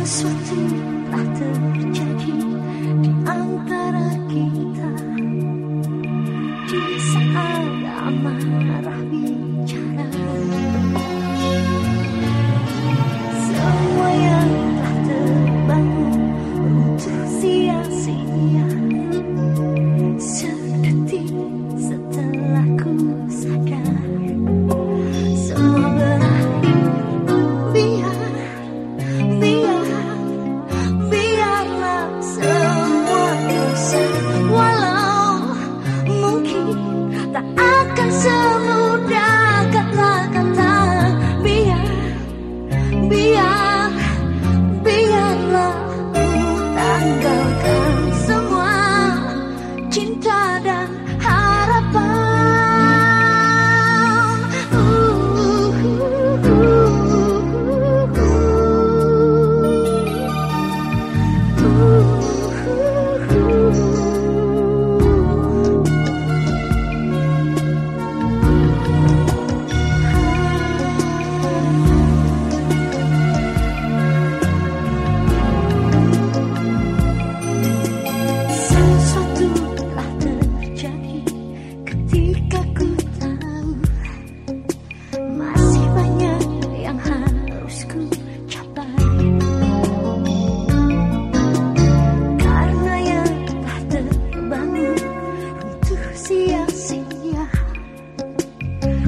sesuatu tak terjadi di antara kita di saat amarah bicara semua yang telah terbangun untuk sia-sia.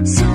So